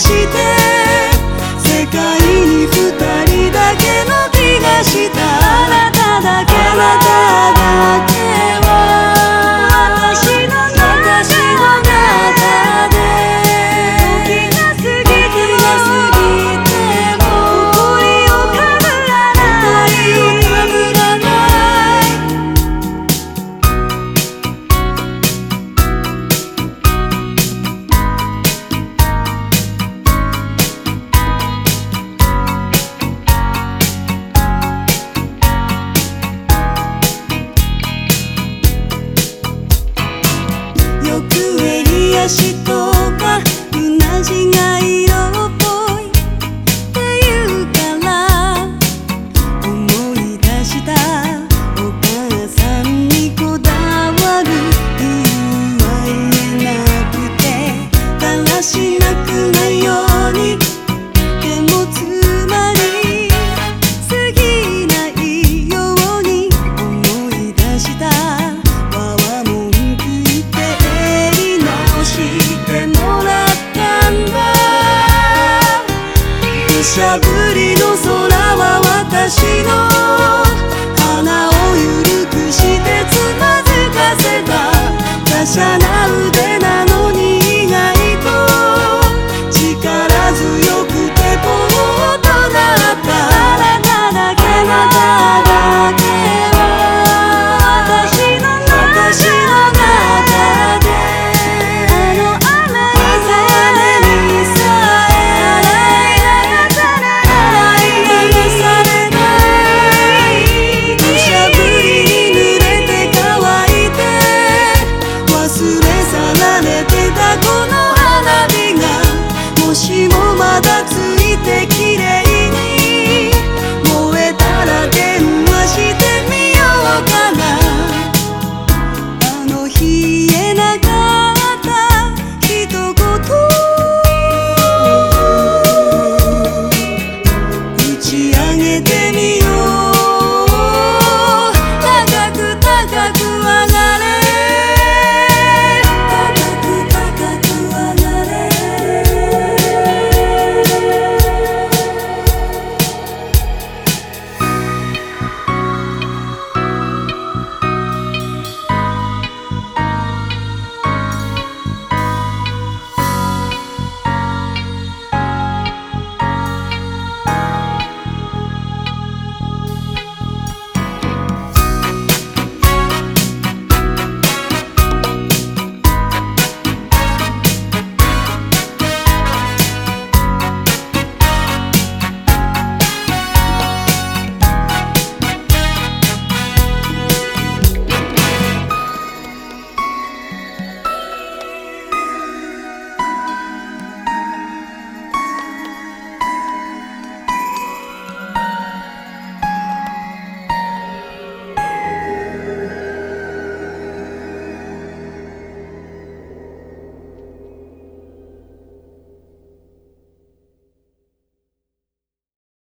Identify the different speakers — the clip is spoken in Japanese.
Speaker 1: してよく襟足とかうなじがしゃぶりの